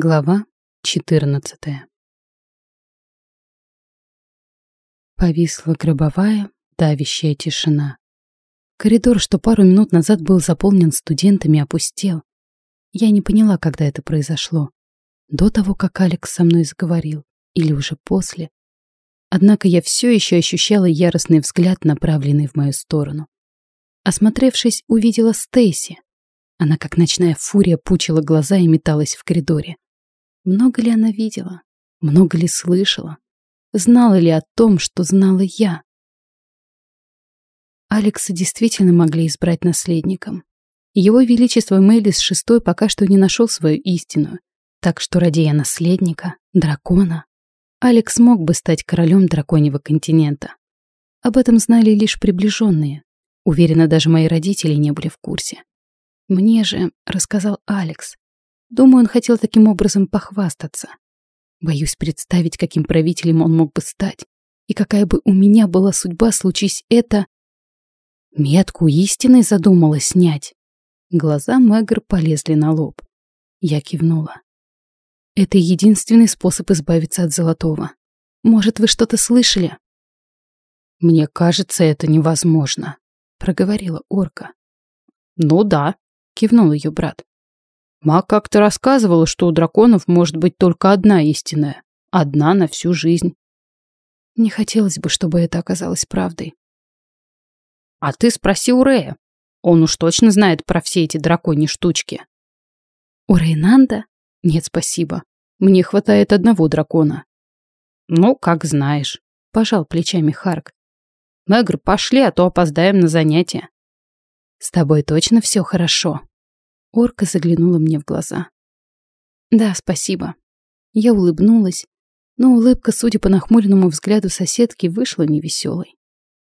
Глава 14 Повисла гробовая, давящая тишина. Коридор, что пару минут назад был заполнен студентами, опустел. Я не поняла, когда это произошло. До того, как Алекс со мной заговорил, или уже после. Однако я все еще ощущала яростный взгляд, направленный в мою сторону. Осмотревшись, увидела Стейси, она, как ночная фурия, пучила глаза и металась в коридоре. Много ли она видела? Много ли слышала? Знала ли о том, что знала я? Алекса действительно могли избрать наследником. Его Величество Мелис VI пока что не нашел свою истину, так что ради я наследника, дракона, Алекс мог бы стать королем драконьего континента. Об этом знали лишь приближенные. Уверена, даже мои родители не были в курсе. Мне же рассказал Алекс. Думаю, он хотел таким образом похвастаться. Боюсь представить, каким правителем он мог бы стать. И какая бы у меня была судьба, случись это... Метку истины задумала снять. Глаза Мэгр полезли на лоб. Я кивнула. Это единственный способ избавиться от золотого. Может, вы что-то слышали? Мне кажется, это невозможно, проговорила орка. Ну да, кивнул ее брат. Маг как-то рассказывала, что у драконов может быть только одна истинная. Одна на всю жизнь. Не хотелось бы, чтобы это оказалось правдой. А ты спроси у Рея. Он уж точно знает про все эти драконьи штучки. У Рейнанда? Нет, спасибо. Мне хватает одного дракона. Ну, как знаешь. Пожал плечами Харк. Мэгр, пошли, а то опоздаем на занятия. С тобой точно все хорошо? Орка заглянула мне в глаза. «Да, спасибо». Я улыбнулась, но улыбка, судя по нахмуренному взгляду соседки, вышла невеселой.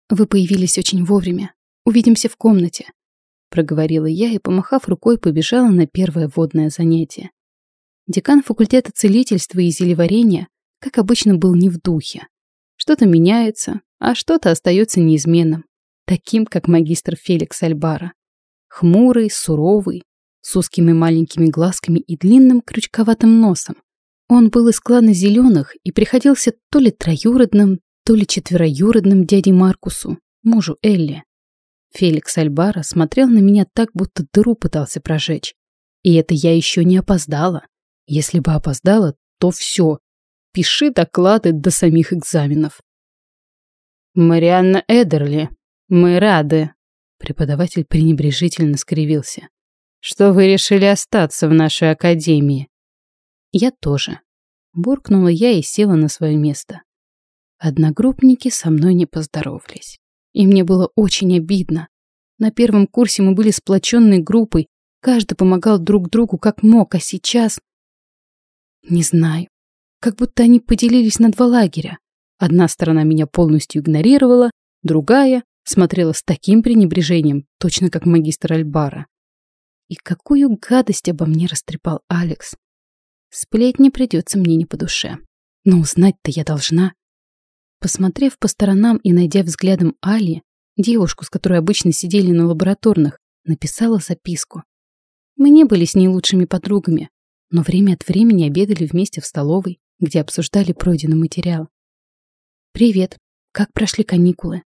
«Вы появились очень вовремя. Увидимся в комнате», — проговорила я и, помахав рукой, побежала на первое водное занятие. Декан факультета целительства и зелеварения, как обычно, был не в духе. Что-то меняется, а что-то остается неизменным, таким, как магистр Феликс Альбара. Хмурый, суровый, с узкими маленькими глазками и длинным крючковатым носом. Он был из клана Зеленых и приходился то ли троюродным, то ли четвероюродным дяде Маркусу, мужу Элли. Феликс Альбара смотрел на меня так, будто дыру пытался прожечь. И это я еще не опоздала. Если бы опоздала, то все. Пиши доклады до самих экзаменов. «Марианна Эдерли, мы рады», — преподаватель пренебрежительно скривился что вы решили остаться в нашей академии. Я тоже. Буркнула я и села на свое место. Одногруппники со мной не поздоровались. И мне было очень обидно. На первом курсе мы были сплоченной группой, каждый помогал друг другу как мог, а сейчас... Не знаю. Как будто они поделились на два лагеря. Одна сторона меня полностью игнорировала, другая смотрела с таким пренебрежением, точно как магистр Альбара. И какую гадость обо мне растрепал Алекс. Сплетни придется мне не по душе. Но узнать-то я должна. Посмотрев по сторонам и найдя взглядом Али, девушку, с которой обычно сидели на лабораторных, написала записку. Мы не были с ней лучшими подругами, но время от времени обедали вместе в столовой, где обсуждали пройденный материал. «Привет. Как прошли каникулы?»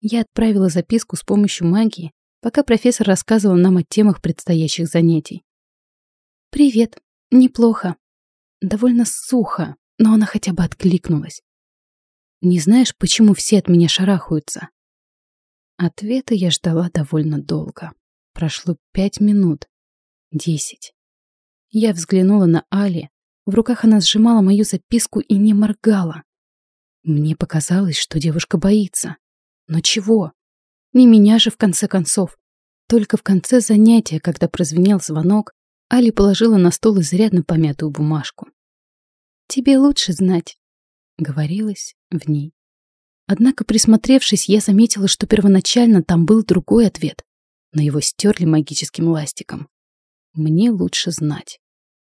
Я отправила записку с помощью магии пока профессор рассказывал нам о темах предстоящих занятий. «Привет. Неплохо. Довольно сухо, но она хотя бы откликнулась. Не знаешь, почему все от меня шарахаются?» Ответа я ждала довольно долго. Прошло пять минут. Десять. Я взглянула на Али. В руках она сжимала мою записку и не моргала. Мне показалось, что девушка боится. Но чего? Не меня же, в конце концов. Только в конце занятия, когда прозвенел звонок, Али положила на стол изрядно помятую бумажку. «Тебе лучше знать», — говорилось в ней. Однако, присмотревшись, я заметила, что первоначально там был другой ответ, но его стерли магическим ластиком. «Мне лучше знать».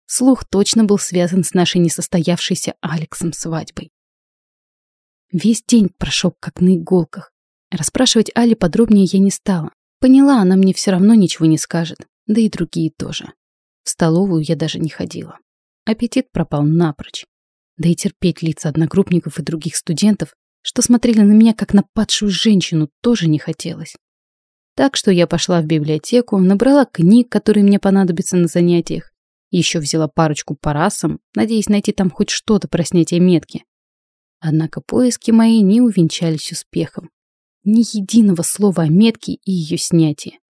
Слух точно был связан с нашей несостоявшейся Алексом свадьбой. Весь день прошел как на иголках. Расспрашивать Али подробнее я не стала. Поняла, она мне все равно ничего не скажет. Да и другие тоже. В столовую я даже не ходила. аппетит пропал напрочь. Да и терпеть лица одногруппников и других студентов, что смотрели на меня как на падшую женщину, тоже не хотелось. Так что я пошла в библиотеку, набрала книг, которые мне понадобятся на занятиях, еще взяла парочку по расам, надеясь найти там хоть что-то про снятие метки. Однако поиски мои не увенчались успехом. Ни единого слова о метке и ее снятии.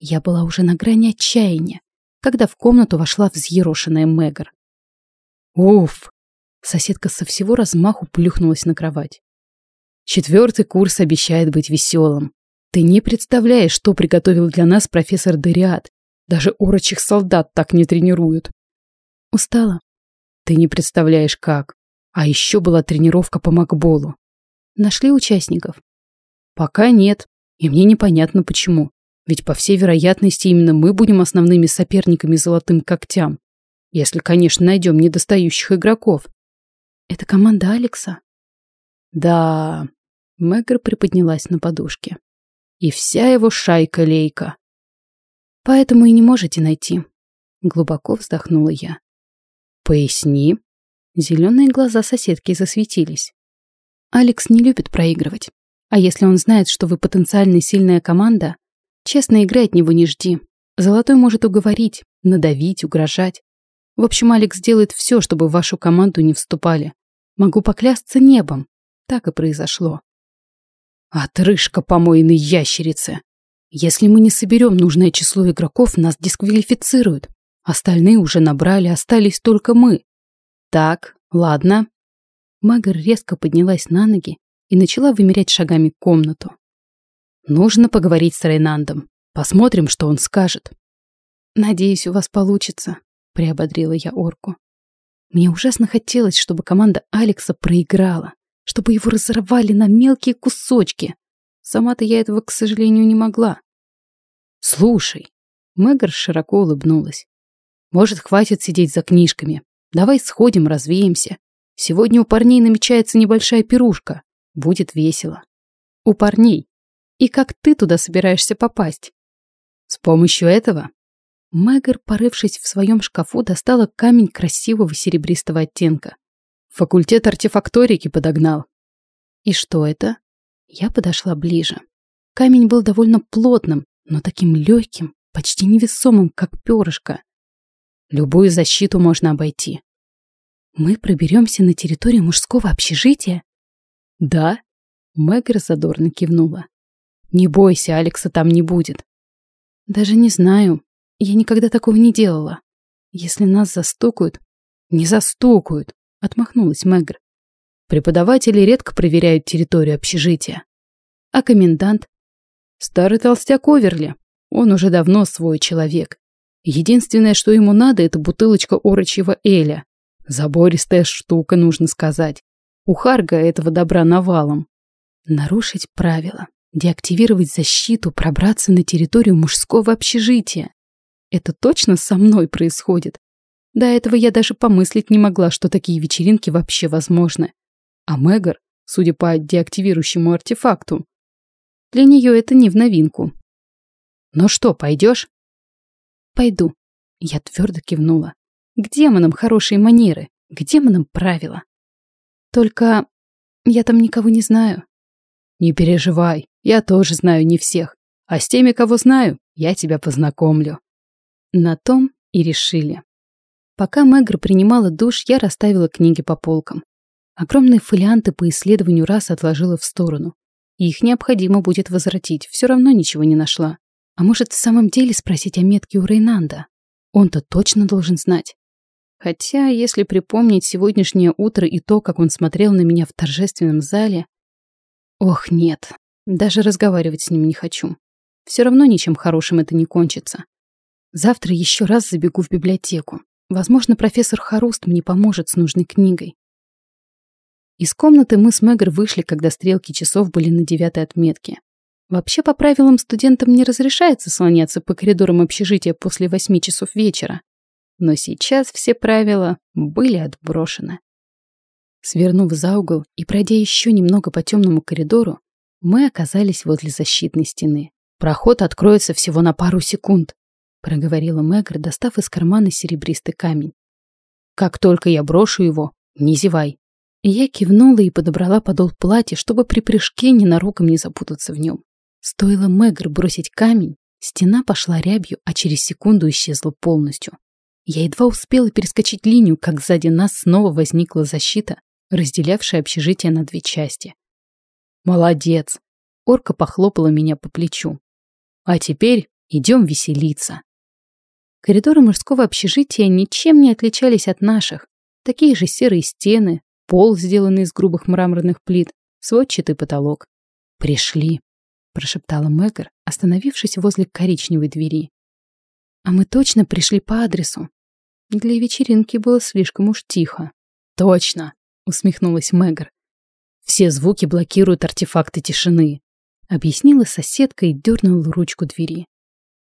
Я была уже на грани отчаяния, когда в комнату вошла взъерошенная Мегар. «Уф!» Соседка со всего размаху плюхнулась на кровать. «Четвертый курс обещает быть веселым. Ты не представляешь, что приготовил для нас профессор Дориад. Даже орочих солдат так не тренируют». «Устала?» «Ты не представляешь, как. А еще была тренировка по макболу. Нашли участников?» «Пока нет. И мне непонятно, почему. Ведь, по всей вероятности, именно мы будем основными соперниками золотым когтям. Если, конечно, найдем недостающих игроков. Это команда Алекса? Да. Мэгр приподнялась на подушке. И вся его шайка-лейка. Поэтому и не можете найти. Глубоко вздохнула я. Поясни. Зеленые глаза соседки засветились. Алекс не любит проигрывать. А если он знает, что вы потенциально сильная команда, Честно, игры от него не жди. Золотой может уговорить, надавить, угрожать. В общем, Алекс делает все, чтобы в вашу команду не вступали. Могу поклясться небом. Так и произошло. Отрыжка помойной ящерицы. Если мы не соберем нужное число игроков, нас дисквалифицируют. Остальные уже набрали, остались только мы. Так, ладно. Магар резко поднялась на ноги и начала вымерять шагами комнату. Нужно поговорить с Рейнандом. Посмотрим, что он скажет. Надеюсь, у вас получится, приободрила я орку. Мне ужасно хотелось, чтобы команда Алекса проиграла, чтобы его разорвали на мелкие кусочки. Сама-то я этого, к сожалению, не могла. Слушай, Мэгар широко улыбнулась. Может, хватит сидеть за книжками. Давай сходим, развеемся. Сегодня у парней намечается небольшая пирушка. Будет весело. У парней. И как ты туда собираешься попасть? С помощью этого? Мэгер, порывшись в своем шкафу, достала камень красивого серебристого оттенка. Факультет артефакторики подогнал. И что это? Я подошла ближе. Камень был довольно плотным, но таким легким, почти невесомым, как перышко. Любую защиту можно обойти. Мы проберемся на территорию мужского общежития? Да. Мэгер задорно кивнула. Не бойся, Алекса там не будет. Даже не знаю. Я никогда такого не делала. Если нас застукают... Не застукают, отмахнулась Мэгр. Преподаватели редко проверяют территорию общежития. А комендант? Старый толстяк Оверли. Он уже давно свой человек. Единственное, что ему надо, это бутылочка орочьего эля. Забористая штука, нужно сказать. У Харга этого добра навалом. Нарушить правила. Деактивировать защиту, пробраться на территорию мужского общежития. Это точно со мной происходит. До этого я даже помыслить не могла, что такие вечеринки вообще возможны. А Мэгар, судя по деактивирующему артефакту, для нее это не в новинку. «Ну что, пойдешь?» «Пойду», — я твердо кивнула. «К демонам хорошие манеры, к демонам правила. Только я там никого не знаю». «Не переживай, я тоже знаю не всех, а с теми, кого знаю, я тебя познакомлю. На том и решили. Пока Мэгр принимала душ, я расставила книги по полкам. Огромные фолианты по исследованию раз отложила в сторону. Их необходимо будет возвратить, все равно ничего не нашла. А может, в самом деле спросить о метке у Рейнанда? Он-то точно должен знать. Хотя, если припомнить сегодняшнее утро и то, как он смотрел на меня в торжественном зале... Ох, нет, даже разговаривать с ним не хочу. Все равно ничем хорошим это не кончится. Завтра еще раз забегу в библиотеку. Возможно, профессор Харуст мне поможет с нужной книгой. Из комнаты мы с Мэгр вышли, когда стрелки часов были на девятой отметке. Вообще, по правилам, студентам не разрешается слоняться по коридорам общежития после восьми часов вечера. Но сейчас все правила были отброшены. Свернув за угол и пройдя еще немного по темному коридору, мы оказались возле защитной стены. Проход откроется всего на пару секунд, проговорила Мэгр, достав из кармана серебристый камень. Как только я брошу его, не зевай. Я кивнула и подобрала подол платья, чтобы при прыжке ненароком не запутаться в нем. Стоило Мэгр бросить камень, стена пошла рябью, а через секунду исчезла полностью. Я едва успела перескочить линию, как сзади нас снова возникла защита, разделявшая общежитие на две части. «Молодец!» Орка похлопала меня по плечу. «А теперь идем веселиться!» Коридоры мужского общежития ничем не отличались от наших. Такие же серые стены, пол, сделанный из грубых мраморных плит, сводчатый потолок. «Пришли!» – прошептала Мэггар, остановившись возле коричневой двери. «А мы точно пришли по адресу?» Для вечеринки было слишком уж тихо. «Точно!» — усмехнулась Мэгр. «Все звуки блокируют артефакты тишины», — объяснила соседка и дернула ручку двери.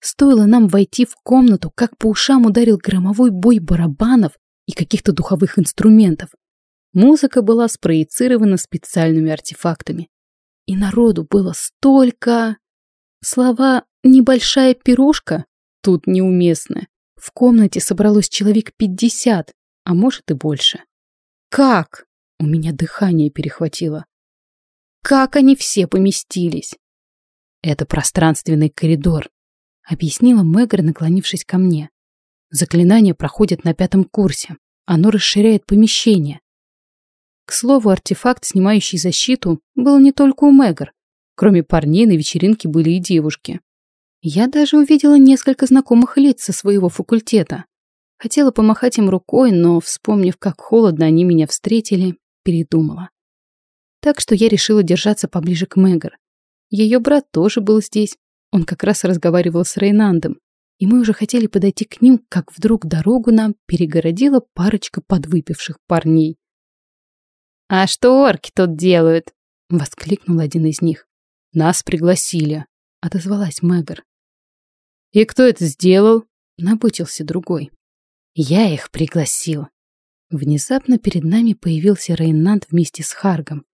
Стоило нам войти в комнату, как по ушам ударил громовой бой барабанов и каких-то духовых инструментов. Музыка была спроецирована специальными артефактами. И народу было столько... Слова «небольшая пирушка» тут неуместны. В комнате собралось человек пятьдесят, а может и больше. Как? У меня дыхание перехватило. Как они все поместились? Это пространственный коридор, объяснила Мэгр, наклонившись ко мне. Заклинание проходит на пятом курсе. Оно расширяет помещение. К слову, артефакт, снимающий защиту, был не только у Мэгр. Кроме парней на вечеринке были и девушки. Я даже увидела несколько знакомых лиц со своего факультета. Хотела помахать им рукой, но, вспомнив, как холодно они меня встретили, передумала. Так что я решила держаться поближе к Мэгар. Ее брат тоже был здесь. Он как раз разговаривал с Рейнандом. И мы уже хотели подойти к ним, как вдруг дорогу нам перегородила парочка подвыпивших парней. «А что орки тут делают?» — воскликнул один из них. «Нас пригласили», — отозвалась Мэгар. «И кто это сделал?» — набычился другой. «Я их пригласил». Внезапно перед нами появился Рейнант вместе с Харгом.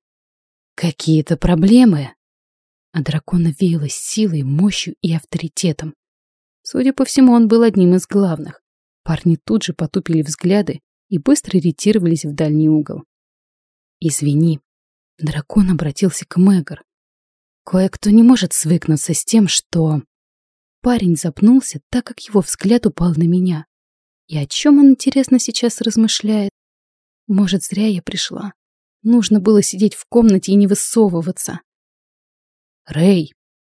«Какие-то проблемы?» А дракона веяло силой, мощью и авторитетом. Судя по всему, он был одним из главных. Парни тут же потупили взгляды и быстро ретировались в дальний угол. «Извини». Дракон обратился к Мэгар. «Кое-кто не может свыкнуться с тем, что...» Парень запнулся, так как его взгляд упал на меня. И о чем он, интересно, сейчас размышляет? Может, зря я пришла. Нужно было сидеть в комнате и не высовываться. Рэй,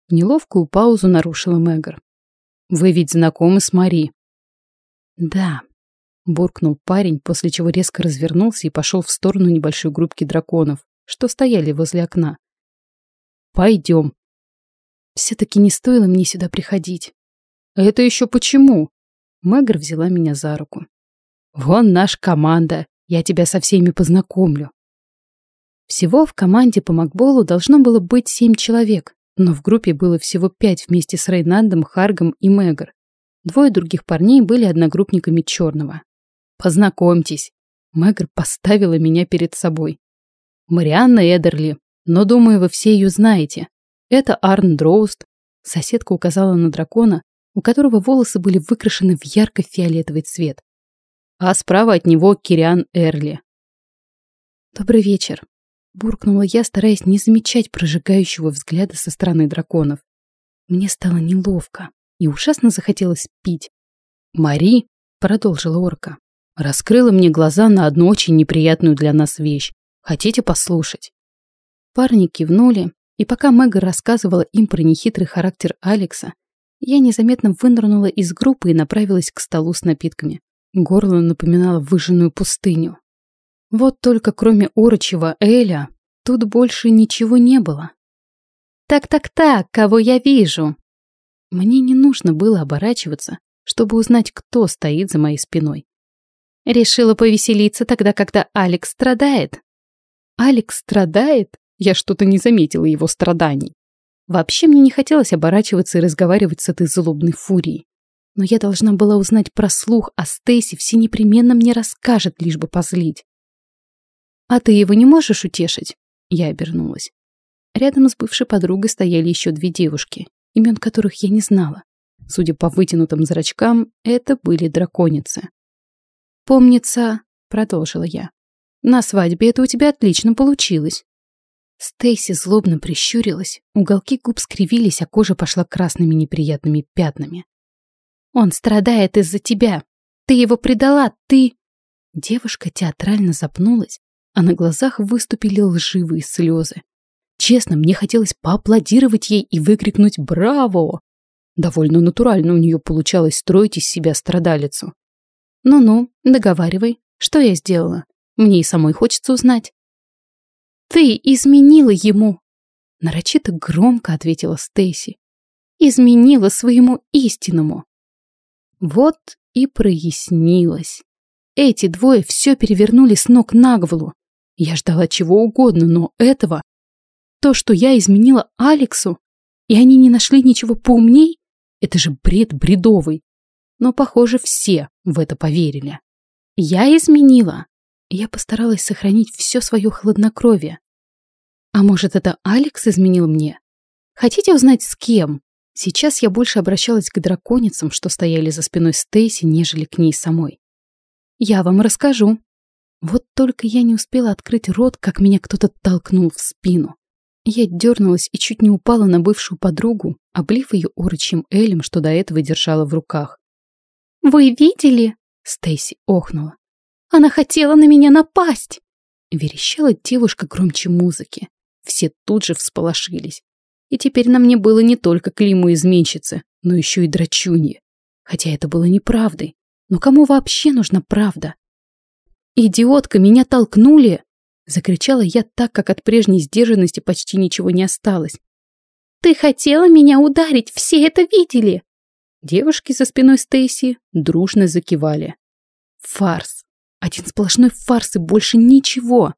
неловкую паузу нарушила Мэгар. Вы ведь знакомы с Мари? Да, буркнул парень, после чего резко развернулся и пошел в сторону небольшой группки драконов, что стояли возле окна. Пойдем, все-таки не стоило мне сюда приходить. Это еще почему? Мэгр взяла меня за руку. Вон наша команда. Я тебя со всеми познакомлю. Всего в команде по Макболу должно было быть семь человек, но в группе было всего пять вместе с Рейнандом, Харгом и Мэгр. Двое других парней были одногруппниками Черного. Познакомьтесь. Мэгр поставила меня перед собой. Марианна Эдерли, но, думаю, вы все ее знаете. Это Арн Дроуст. Соседка указала на дракона, у которого волосы были выкрашены в ярко-фиолетовый цвет. А справа от него Кириан Эрли. «Добрый вечер», — буркнула я, стараясь не замечать прожигающего взгляда со стороны драконов. Мне стало неловко и ужасно захотелось пить. «Мари», — продолжила орка, — раскрыла мне глаза на одну очень неприятную для нас вещь. Хотите послушать?» Парни кивнули, и пока Мэг рассказывала им про нехитрый характер Алекса, я незаметно вынырнула из группы и направилась к столу с напитками. Горло напоминало выжженную пустыню. Вот только кроме орочего Эля, тут больше ничего не было. «Так-так-так, кого я вижу?» Мне не нужно было оборачиваться, чтобы узнать, кто стоит за моей спиной. Решила повеселиться тогда, когда Алекс страдает. Алекс страдает? Я что-то не заметила его страданий. Вообще мне не хотелось оборачиваться и разговаривать с этой злобной фурией. Но я должна была узнать про слух, а Стейси все непременно мне расскажет, лишь бы позлить. «А ты его не можешь утешить?» Я обернулась. Рядом с бывшей подругой стояли еще две девушки, имен которых я не знала. Судя по вытянутым зрачкам, это были драконицы. Помнится, продолжила я. «На свадьбе это у тебя отлично получилось». Стейси злобно прищурилась, уголки губ скривились, а кожа пошла красными неприятными пятнами. «Он страдает из-за тебя. Ты его предала, ты...» Девушка театрально запнулась, а на глазах выступили лживые слезы. Честно, мне хотелось поаплодировать ей и выкрикнуть «Браво!». Довольно натурально у нее получалось строить из себя страдалицу. «Ну-ну, договаривай, что я сделала? Мне и самой хочется узнать». «Ты изменила ему!» Нарочито громко ответила Стейси. «Изменила своему истинному!» Вот и прояснилось. Эти двое все перевернули с ног на голову. Я ждала чего угодно, но этого... То, что я изменила Алексу, и они не нашли ничего поумней, это же бред бредовый. Но, похоже, все в это поверили. Я изменила. Я постаралась сохранить все свое хладнокровие. А может, это Алекс изменил мне? Хотите узнать, с кем? Сейчас я больше обращалась к драконицам, что стояли за спиной Стейси, нежели к ней самой. Я вам расскажу. Вот только я не успела открыть рот, как меня кто-то толкнул в спину. Я дернулась и чуть не упала на бывшую подругу, облив ее орочьим элем, что до этого держала в руках. «Вы видели?» — Стейси охнула. «Она хотела на меня напасть!» Верещала девушка громче музыки. Все тут же всполошились. И теперь на мне было не только клеймо изменщицы, но еще и драчуньи. Хотя это было неправдой. Но кому вообще нужна правда? «Идиотка, меня толкнули!» Закричала я так, как от прежней сдержанности почти ничего не осталось. «Ты хотела меня ударить, все это видели!» Девушки за спиной Стейси дружно закивали. Фарс. Один сплошной фарс и больше ничего.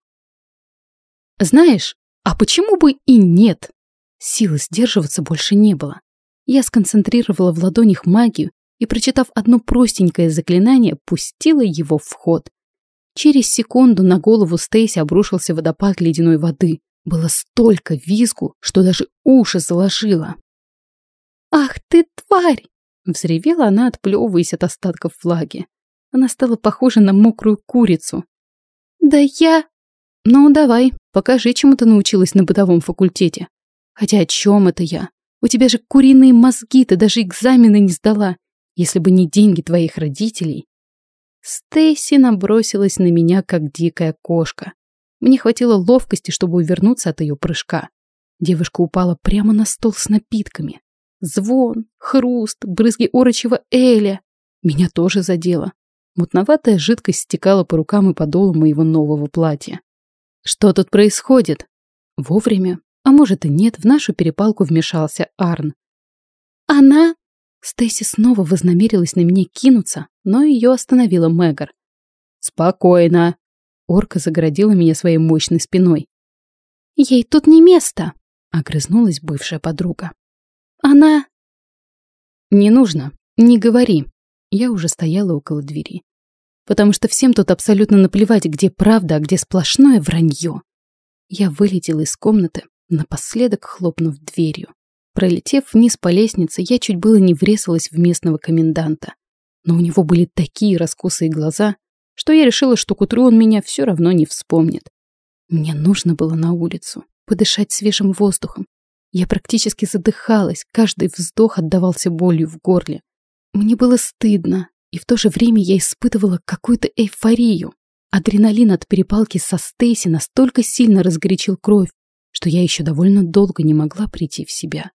Знаешь, а почему бы и нет? Силы сдерживаться больше не было. Я сконцентрировала в ладонях магию и, прочитав одно простенькое заклинание, пустила его в ход. Через секунду на голову Стейси обрушился водопад ледяной воды. Было столько визгу, что даже уши заложило. «Ах ты, тварь!» — взревела она, отплевываясь от остатков влаги. Она стала похожа на мокрую курицу. «Да я...» «Ну, давай, покажи, чему ты научилась на бытовом факультете. Хотя о чем это я? У тебя же куриные мозги, ты даже экзамены не сдала. Если бы не деньги твоих родителей. Стейси набросилась на меня, как дикая кошка. Мне хватило ловкости, чтобы увернуться от ее прыжка. Девушка упала прямо на стол с напитками. Звон, хруст, брызги орочего эля. Меня тоже задело. Мутноватая жидкость стекала по рукам и подолу моего нового платья. Что тут происходит? Вовремя, а может и нет, в нашу перепалку вмешался Арн. Она Стейси снова вознамерилась на меня кинуться, но ее остановила Мэгар. «Спокойно!» Орка загородила меня своей мощной спиной. «Ей тут не место!» — огрызнулась бывшая подруга. «Она...» «Не нужно, не говори!» Я уже стояла около двери. Потому что всем тут абсолютно наплевать, где правда, а где сплошное вранье. Я вылетела из комнаты, напоследок хлопнув дверью. Пролетев вниз по лестнице, я чуть было не врезалась в местного коменданта. Но у него были такие раскосые глаза, что я решила, что к утру он меня все равно не вспомнит. Мне нужно было на улицу, подышать свежим воздухом. Я практически задыхалась, каждый вздох отдавался болью в горле. Мне было стыдно, и в то же время я испытывала какую-то эйфорию. Адреналин от перепалки со Стейси настолько сильно разгорячил кровь, что я еще довольно долго не могла прийти в себя.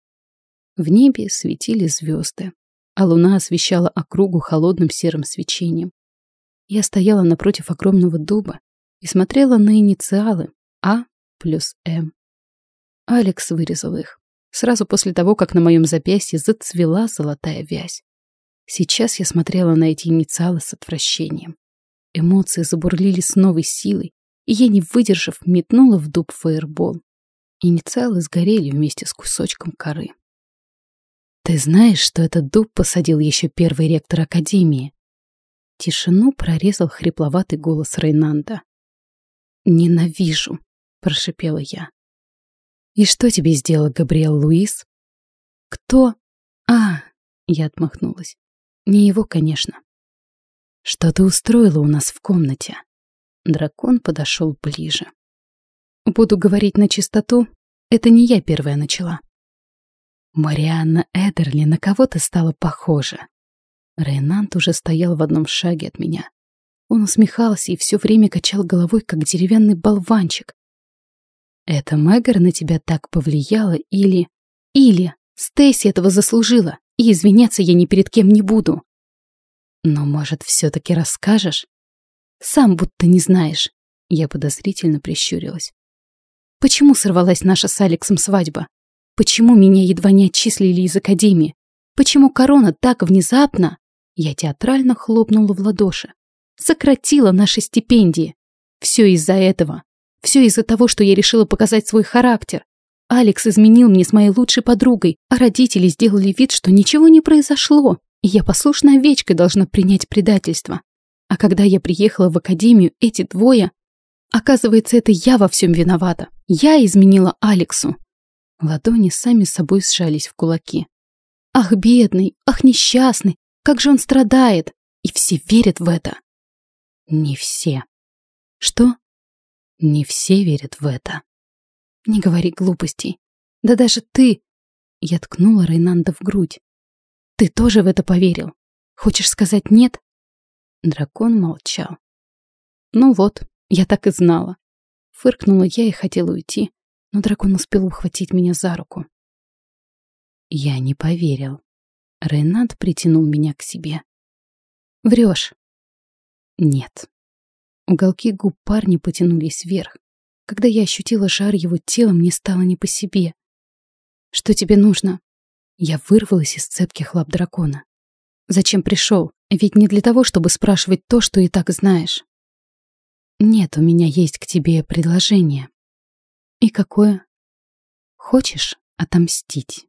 В небе светили звезды, а луна освещала округу холодным серым свечением. Я стояла напротив огромного дуба и смотрела на инициалы А плюс М. Алекс вырезал их, сразу после того, как на моем запястье зацвела золотая вязь. Сейчас я смотрела на эти инициалы с отвращением. Эмоции забурлили с новой силой, и я, не выдержав, метнула в дуб фаербол. Инициалы сгорели вместе с кусочком коры. «Ты знаешь, что этот дуб посадил еще первый ректор Академии?» Тишину прорезал хрипловатый голос Рейнанда. «Ненавижу», — прошипела я. «И что тебе сделал Габриэл Луис?» «Кто?» «А!» — я отмахнулась. «Не его, конечно». «Что ты устроила у нас в комнате?» Дракон подошел ближе. Буду говорить на чистоту, это не я первая начала. Марианна Эдерли на кого-то стала похожа. Рейнант уже стоял в одном шаге от меня. Он усмехался и все время качал головой, как деревянный болванчик. Это Мэггар на тебя так повлияла или... Или Стейси этого заслужила, и извиняться я ни перед кем не буду. Но, может, все таки расскажешь? Сам будто не знаешь. Я подозрительно прищурилась. Почему сорвалась наша с Алексом свадьба? Почему меня едва не отчислили из академии? Почему корона так внезапно? Я театрально хлопнула в ладоши. Сократила наши стипендии. Все из-за этого. Все из-за того, что я решила показать свой характер. Алекс изменил мне с моей лучшей подругой, а родители сделали вид, что ничего не произошло, и я послушной овечкой должна принять предательство. А когда я приехала в академию, эти двое... Оказывается, это я во всем виновата. Я изменила Алексу. Ладони сами собой сжались в кулаки. Ах, бедный, ах, несчастный, как же он страдает. И все верят в это. Не все. Что? Не все верят в это. Не говори глупостей. Да даже ты... Я ткнула Рейнанда в грудь. Ты тоже в это поверил? Хочешь сказать нет? Дракон молчал. Ну вот, я так и знала. Фыркнула я и хотела уйти, но дракон успел ухватить меня за руку. Я не поверил. Рейнанд притянул меня к себе. Врешь? Нет. Уголки губ парня потянулись вверх. Когда я ощутила жар его тела, мне стало не по себе. Что тебе нужно? Я вырвалась из цепких лап дракона. Зачем пришел? Ведь не для того, чтобы спрашивать то, что и так знаешь. Нет, у меня есть к тебе предложение. И какое? Хочешь отомстить?